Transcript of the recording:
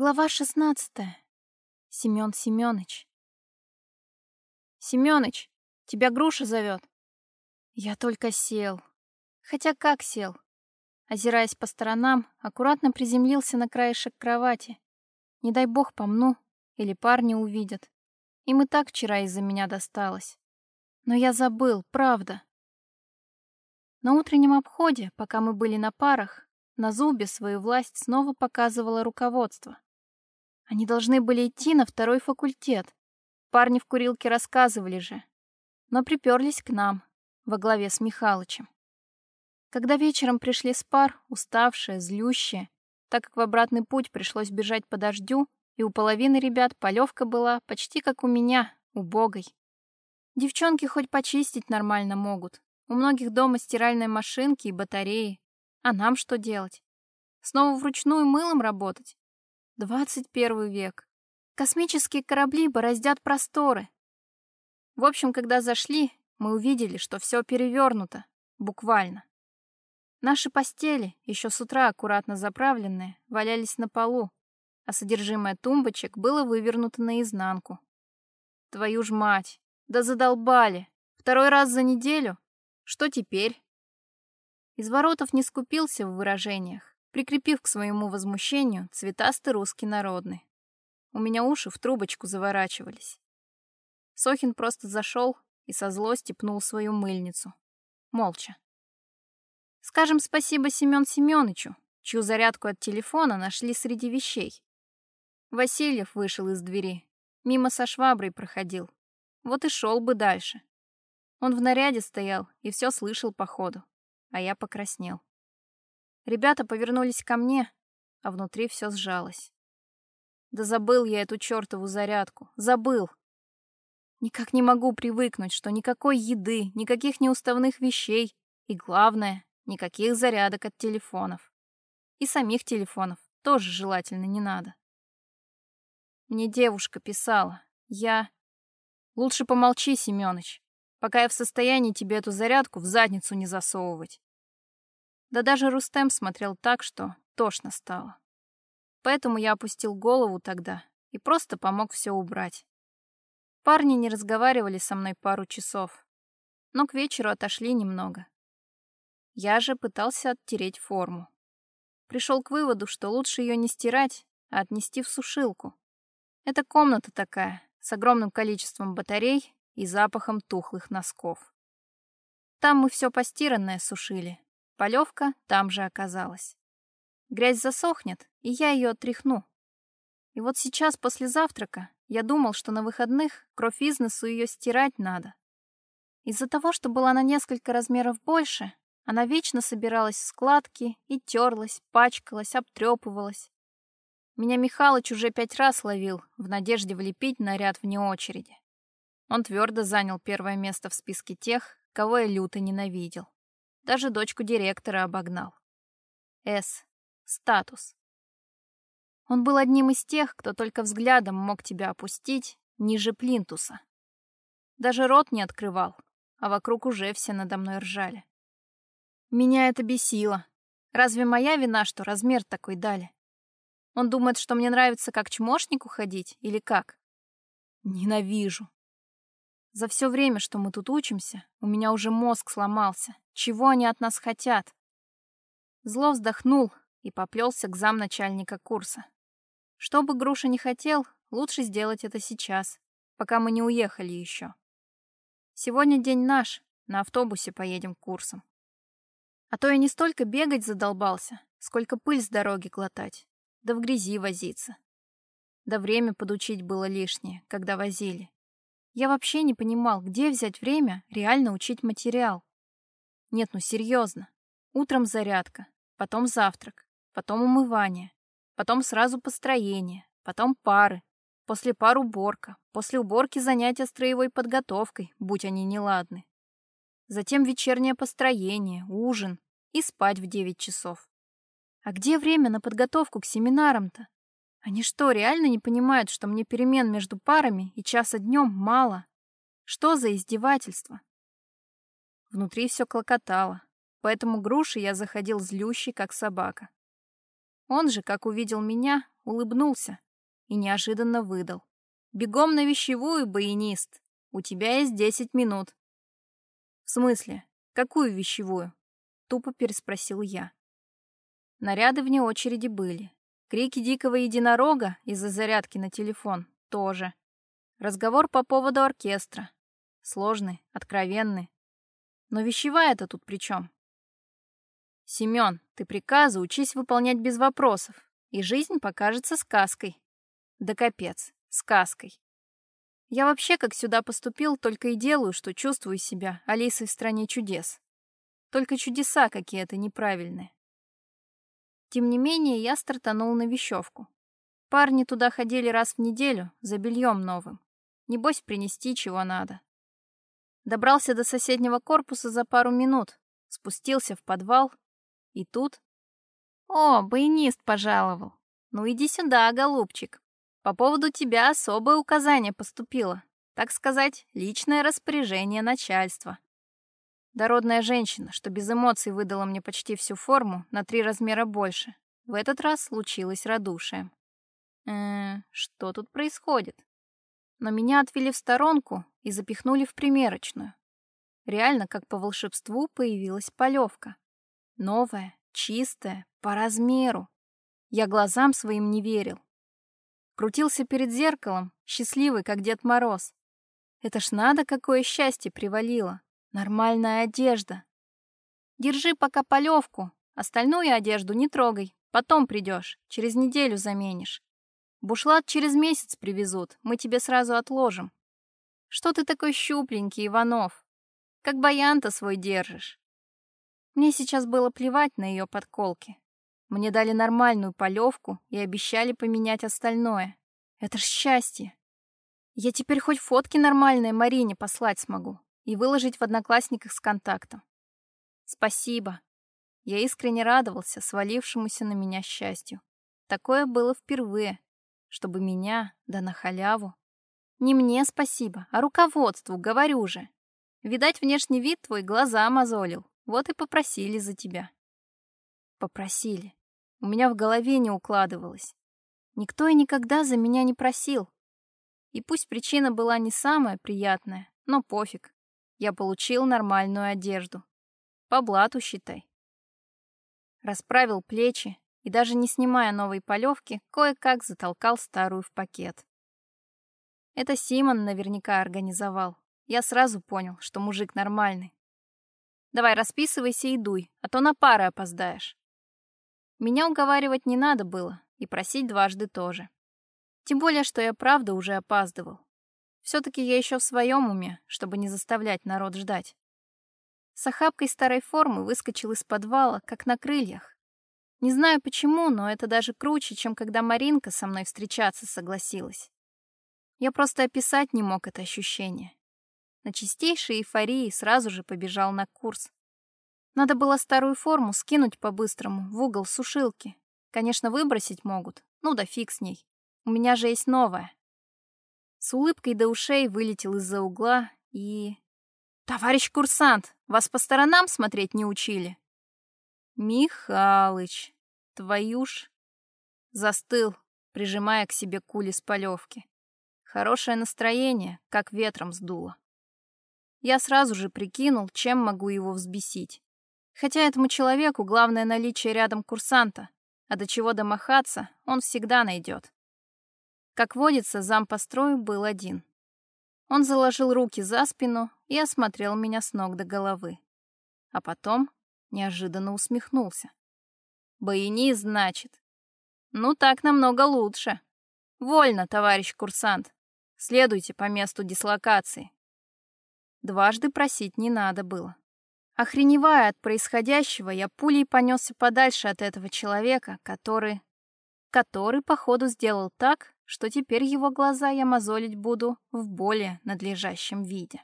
Глава шестнадцатая. Семён Семёныч. Семёныч, тебя груша зовет. Я только сел. Хотя как сел? Озираясь по сторонам, аккуратно приземлился на краешек кровати. Не дай бог помну, или парни увидят. Им и так вчера из-за меня досталось. Но я забыл, правда. На утреннем обходе, пока мы были на парах, на зубе свою власть снова показывало руководство. Они должны были идти на второй факультет. Парни в курилке рассказывали же. Но приперлись к нам, во главе с Михалычем. Когда вечером пришли с пар, уставшие, злющие, так как в обратный путь пришлось бежать по дождю, и у половины ребят полевка была почти как у меня, убогой. Девчонки хоть почистить нормально могут. У многих дома стиральные машинки и батареи, а нам что делать? Снова вручную мылом работать? 21 век. Космические корабли бороздят просторы. В общем, когда зашли, мы увидели, что все перевернуто, буквально. Наши постели, еще с утра аккуратно заправленные, валялись на полу, а содержимое тумбочек было вывернуто наизнанку. Твою ж мать, да задолбали. Второй раз за неделю? Что теперь? Из воротов не скупился в выражениях, прикрепив к своему возмущению цветастый русский народный. У меня уши в трубочку заворачивались. Сохин просто зашел и со злости пнул свою мыльницу. Молча. Скажем спасибо Семен Семеновичу, чью зарядку от телефона нашли среди вещей. Васильев вышел из двери, мимо со шваброй проходил. Вот и шел бы дальше. Он в наряде стоял и все слышал по ходу а я покраснел. Ребята повернулись ко мне, а внутри все сжалось. Да забыл я эту чертову зарядку. Забыл. Никак не могу привыкнуть, что никакой еды, никаких неуставных вещей и, главное, никаких зарядок от телефонов. И самих телефонов тоже желательно не надо. Мне девушка писала. Я... Лучше помолчи, Семёныч пока я в состоянии тебе эту зарядку в задницу не засовывать. Да даже Рустем смотрел так, что тошно стало. Поэтому я опустил голову тогда и просто помог все убрать. Парни не разговаривали со мной пару часов, но к вечеру отошли немного. Я же пытался оттереть форму. Пришел к выводу, что лучше ее не стирать, а отнести в сушилку. Это комната такая, с огромным количеством батарей и запахом тухлых носков. Там мы все постиранное сушили. Полевка там же оказалась. Грязь засохнет, и я ее отряхну. И вот сейчас, после завтрака, я думал, что на выходных кровь износу ее стирать надо. Из-за того, что была на несколько размеров больше, она вечно собиралась в складки и терлась, пачкалась, обтрепывалась. Меня Михалыч уже пять раз ловил в надежде влепить наряд вне очереди. Он твердо занял первое место в списке тех, кого я люто ненавидел. Даже дочку директора обогнал. С. Статус. Он был одним из тех, кто только взглядом мог тебя опустить ниже плинтуса. Даже рот не открывал, а вокруг уже все надо мной ржали. Меня это бесило. Разве моя вина, что размер такой дали? Он думает, что мне нравится как чмошнику ходить или как? Ненавижу. За все время, что мы тут учимся, у меня уже мозг сломался. Чего они от нас хотят? Зло вздохнул и поплелся к замначальника курса. Что бы Груша не хотел, лучше сделать это сейчас, пока мы не уехали еще. Сегодня день наш, на автобусе поедем к курсам. А то я не столько бегать задолбался, сколько пыль с дороги глотать, да в грязи возиться. Да время подучить было лишнее, когда возили. Я вообще не понимал, где взять время реально учить материал. Нет, ну серьезно. Утром зарядка, потом завтрак, потом умывание, потом сразу построение, потом пары, после пар уборка, после уборки занятия строевой подготовкой, будь они неладны. Затем вечернее построение, ужин и спать в 9 часов. А где время на подготовку к семинарам-то? Они что, реально не понимают, что мне перемен между парами и часа днем мало? Что за издевательство? Внутри все клокотало, поэтому груши я заходил злющий, как собака. Он же, как увидел меня, улыбнулся и неожиданно выдал. «Бегом на вещевую, баянист. У тебя есть десять минут». «В смысле? Какую вещевую?» Тупо переспросил я. Наряды вне очереди были. Крики дикого единорога из-за зарядки на телефон тоже. Разговор по поводу оркестра. Сложный, откровенный. Но вещевая-то тут при чем? Семен, ты приказы учись выполнять без вопросов, и жизнь покажется сказкой. Да капец, сказкой. Я вообще, как сюда поступил, только и делаю, что чувствую себя Алисой в стране чудес. Только чудеса какие-то неправильные. Тем не менее, я стартанул на вещевку. Парни туда ходили раз в неделю, за бельем новым. Небось, принести чего надо. Добрался до соседнего корпуса за пару минут, спустился в подвал, и тут... О, баянист пожаловал. Ну иди сюда, голубчик. По поводу тебя особое указание поступило. Так сказать, личное распоряжение начальства. Дородная женщина, что без эмоций выдала мне почти всю форму, на три размера больше. В этот раз случилось радушием. Э, что тут происходит? Но меня отвели в сторонку и запихнули в примерочную. Реально, как по волшебству, появилась полевка. Новая, чистая, по размеру. Я глазам своим не верил. Крутился перед зеркалом, счастливый, как Дед Мороз. Это ж надо, какое счастье привалило. Нормальная одежда. Держи пока полевку, остальную одежду не трогай. Потом придешь, через неделю заменишь. Бушлат через месяц привезут, мы тебе сразу отложим. Что ты такой щупленький, Иванов? Как баян-то свой держишь. Мне сейчас было плевать на ее подколки. Мне дали нормальную полевку и обещали поменять остальное. Это ж счастье. Я теперь хоть фотки нормальные Марине послать смогу и выложить в Одноклассниках с контактом. Спасибо. Я искренне радовался свалившемуся на меня счастью. Такое было впервые, чтобы меня, да на халяву. Не мне спасибо, а руководству, говорю же. Видать, внешний вид твой глаза мозолил, вот и попросили за тебя. Попросили. У меня в голове не укладывалось. Никто и никогда за меня не просил. И пусть причина была не самая приятная, но пофиг. Я получил нормальную одежду. По блату, считай. Расправил плечи и даже не снимая новой полевки, кое-как затолкал старую в пакет. Это Симон наверняка организовал. Я сразу понял, что мужик нормальный. Давай расписывайся и дуй, а то на пары опоздаешь. Меня уговаривать не надо было, и просить дважды тоже. Тем более, что я правда уже опаздывал. Все-таки я еще в своем уме, чтобы не заставлять народ ждать. С охапкой старой формы выскочил из подвала, как на крыльях. Не знаю почему, но это даже круче, чем когда Маринка со мной встречаться согласилась. Я просто описать не мог это ощущение. На чистейшей эйфории сразу же побежал на курс. Надо было старую форму скинуть по-быстрому в угол сушилки. Конечно, выбросить могут. Ну да фиг с ней. У меня же есть новая. С улыбкой до ушей вылетел из-за угла и... «Товарищ курсант, вас по сторонам смотреть не учили?» «Михалыч, твою ж...» Застыл, прижимая к себе кули с полевки. Хорошее настроение, как ветром сдуло. Я сразу же прикинул, чем могу его взбесить. Хотя этому человеку главное наличие рядом курсанта, а до чего домахаться он всегда найдет. Как водится, зам по строю был один. Он заложил руки за спину и осмотрел меня с ног до головы. А потом неожиданно усмехнулся. «Баянист, значит? Ну, так намного лучше. Вольно, товарищ курсант. Следуйте по месту дислокации». Дважды просить не надо было. Охреневая от происходящего, я пулей понесся подальше от этого человека, который... Который, походу, сделал так, что теперь его глаза я мозолить буду в более надлежащем виде.